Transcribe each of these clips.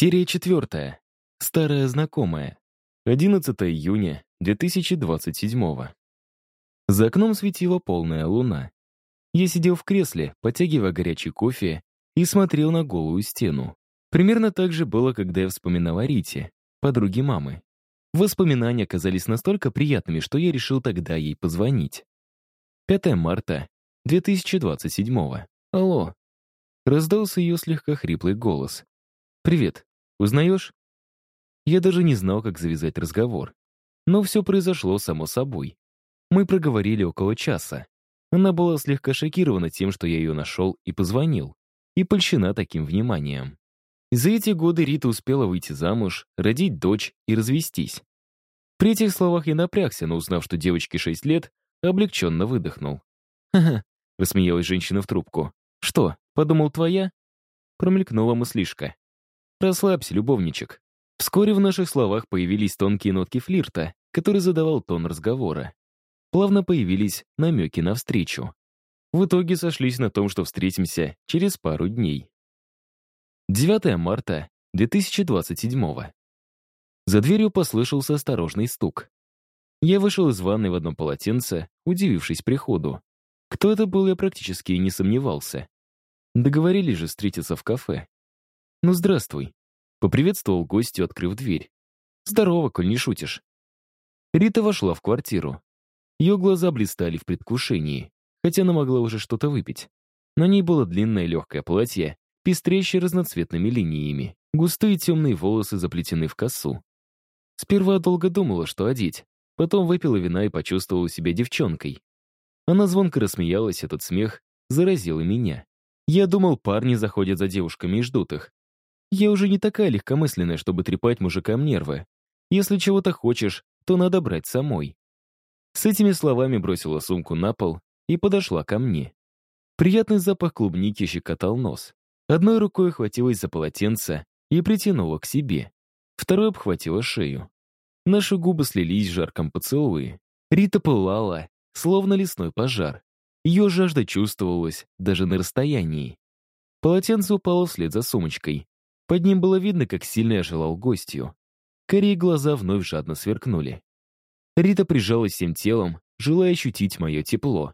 Серия четвертая. Старая знакомая. 11 июня 2027 За окном светила полная луна. Я сидел в кресле, потягивая горячий кофе, и смотрел на голую стену. Примерно так же было, когда я вспоминал о Рите, подруге мамы. Воспоминания оказались настолько приятными, что я решил тогда ей позвонить. 5 марта 2027 Алло. Раздался ее слегка хриплый голос. «Привет. Узнаешь?» Я даже не знал, как завязать разговор. Но все произошло само собой. Мы проговорили около часа. Она была слегка шокирована тем, что я ее нашел и позвонил, и польщена таким вниманием. За эти годы Рита успела выйти замуж, родить дочь и развестись. При этих словах я напрягся, но узнав, что девочке 6 лет, облегченно выдохнул. «Ха-ха», — рассмеялась женщина в трубку. «Что, подумал твоя?» Промелькнула мыслишка. «Расслабься, любовничек». Вскоре в наших словах появились тонкие нотки флирта, который задавал тон разговора. Плавно появились намеки на встречу. В итоге сошлись на том, что встретимся через пару дней. 9 марта 2027 За дверью послышался осторожный стук. Я вышел из ванной в одном полотенце, удивившись приходу. Кто это был, я практически не сомневался. Договорились же встретиться в кафе. «Ну, здравствуй», — поприветствовал гостю, открыв дверь. «Здорово, коль не шутишь». Рита вошла в квартиру. Ее глаза блистали в предвкушении хотя она могла уже что-то выпить. На ней было длинное легкое платье, пестрящее разноцветными линиями. Густые темные волосы заплетены в косу. Сперва долго думала, что одеть. Потом выпила вина и почувствовала себя девчонкой. Она звонко рассмеялась, этот смех заразил и меня. Я думал, парни заходят за девушками и ждут их. Я уже не такая легкомысленная, чтобы трепать мужикам нервы. Если чего-то хочешь, то надо брать самой. С этими словами бросила сумку на пол и подошла ко мне. Приятный запах клубники щекотал нос. Одной рукой хватилась за полотенце и притянула к себе. Второй обхватила шею. Наши губы слились в жарком поцелуе. Рита пылала, словно лесной пожар. Ее жажда чувствовалась даже на расстоянии. Полотенце упало вслед за сумочкой. Под ним было видно, как сильно я желал гостью. Корей глаза вновь жадно сверкнули. Рита прижалась всем телом, желая ощутить мое тепло.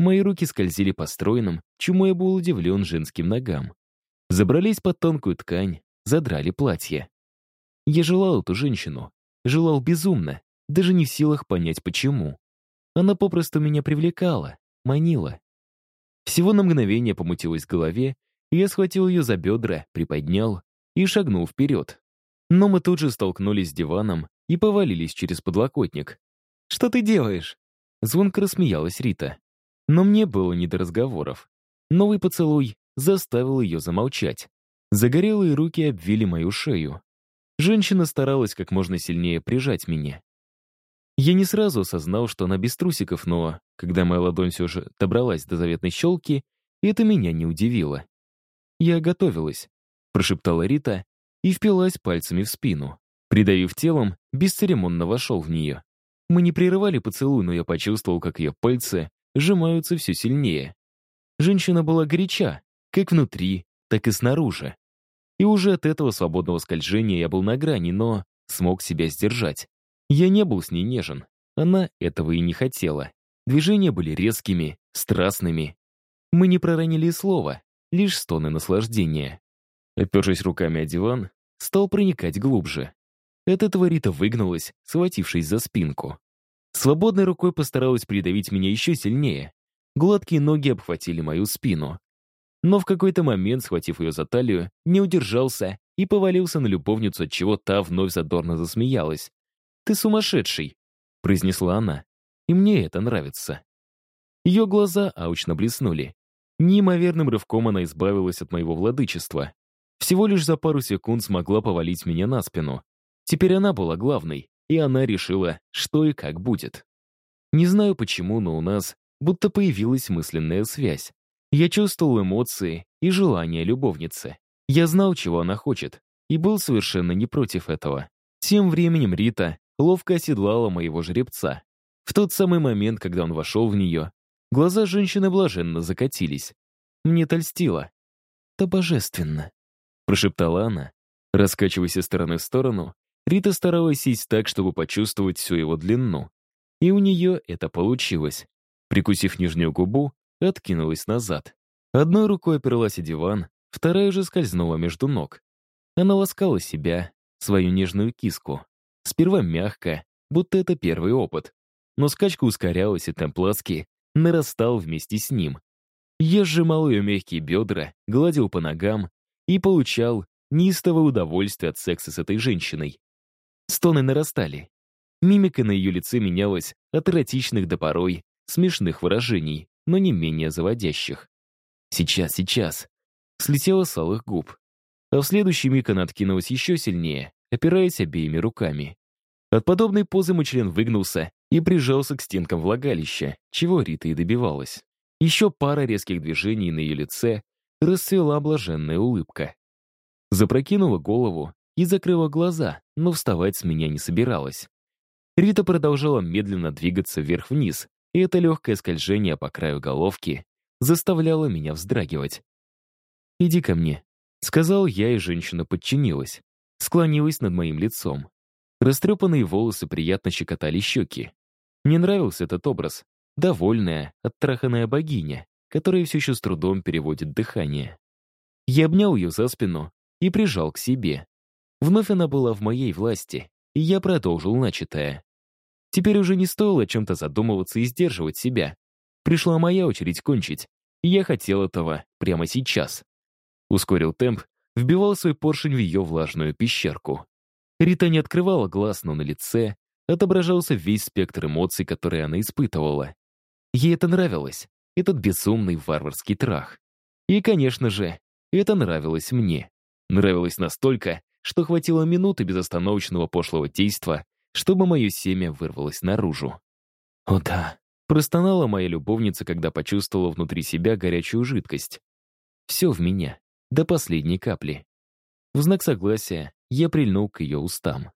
Мои руки скользили по стройным, чему я был удивлен женским ногам. Забрались под тонкую ткань, задрали платье. Я желал эту женщину. Желал безумно, даже не в силах понять, почему. Она попросту меня привлекала, манила. Всего на мгновение помутилось в голове, я схватил ее за бедра, приподнял и шагнул вперед. Но мы тут же столкнулись с диваном и повалились через подлокотник. «Что ты делаешь?» Звонко рассмеялась Рита. Но мне было не до разговоров. Новый поцелуй заставил ее замолчать. Загорелые руки обвили мою шею. Женщина старалась как можно сильнее прижать меня. Я не сразу осознал, что она без трусиков, но, когда моя ладонь все же добралась до заветной щелки, это меня не удивило. «Я готовилась», — прошептала Рита и впилась пальцами в спину. Придавив телом, бесцеремонно вошел в нее. Мы не прерывали поцелуй, но я почувствовал, как ее пальцы сжимаются все сильнее. Женщина была горяча, как внутри, так и снаружи. И уже от этого свободного скольжения я был на грани, но смог себя сдержать. Я не был с ней нежен. Она этого и не хотела. Движения были резкими, страстными. Мы не проронили слова, лишь стоны наслаждения. Опершись руками о диван, стал проникать глубже. От этого Рита выгнулась, схватившись за спинку. Свободной рукой постаралась придавить меня еще сильнее. Гладкие ноги обхватили мою спину. Но в какой-то момент, схватив ее за талию, не удержался и повалился на любовницу, отчего та вновь задорно засмеялась. «Ты сумасшедший!» — произнесла она. «И мне это нравится». Ее глаза аучно блеснули. Неимоверным рывком она избавилась от моего владычества. Всего лишь за пару секунд смогла повалить меня на спину. Теперь она была главной и она решила, что и как будет. Не знаю почему, но у нас будто появилась мысленная связь. Я чувствовал эмоции и желания любовницы. Я знал, чего она хочет, и был совершенно не против этого. Тем временем Рита ловко оседлала моего жеребца. В тот самый момент, когда он вошел в нее, глаза женщины блаженно закатились. Мне тольстило. «Это божественно», — прошептала она. Раскачиваясь из стороны в сторону, Рита старалась сесть так, чтобы почувствовать всю его длину. И у нее это получилось. Прикусив нижнюю губу, откинулась назад. Одной рукой оперлась о диван, вторая же скользнула между ног. Она ласкала себя, свою нежную киску. Сперва мягко, будто это первый опыт. Но скачка ускорялась, и темп ласки нарастал вместе с ним. Я сжимал ее мягкие бедра, гладил по ногам и получал неистовое удовольствие от секса с этой женщиной. Стоны нарастали. Мимика на ее лице менялась от эротичных до порой смешных выражений, но не менее заводящих. «Сейчас, сейчас!» Слетела с алых губ. А в следующий миг она откинулась еще сильнее, опираясь обеими руками. От подобной позы мой член выгнулся и прижался к стенкам влагалища, чего Рита и добивалась. Еще пара резких движений на ее лице расцвела блаженная улыбка. Запрокинула голову и закрыла глаза, но вставать с меня не собиралась. Рита продолжала медленно двигаться вверх-вниз, и это легкое скольжение по краю головки заставляло меня вздрагивать. «Иди ко мне», — сказал я, и женщина подчинилась. Склонилась над моим лицом. Растрепанные волосы приятно щекотали щеки. Мне нравился этот образ. Довольная, оттраханная богиня, которая все еще с трудом переводит дыхание. Я обнял ее за спину и прижал к себе. Вновь она была в моей власти, и я продолжил начатое. Теперь уже не стоило о чем-то задумываться и сдерживать себя. Пришла моя очередь кончить, и я хотел этого прямо сейчас. Ускорил темп, вбивал свой поршень в ее влажную пещерку. Рита не открывала глаз, но на лице отображался весь спектр эмоций, которые она испытывала. Ей это нравилось, этот безумный варварский трах. И, конечно же, это нравилось мне. Нравилось настолько, что хватило минуты безостановочного пошлого действа, чтобы мое семя вырвалось наружу. «О да», — простонала моя любовница, когда почувствовала внутри себя горячую жидкость. Все в меня, до последней капли. В знак согласия я прильнул к ее устам.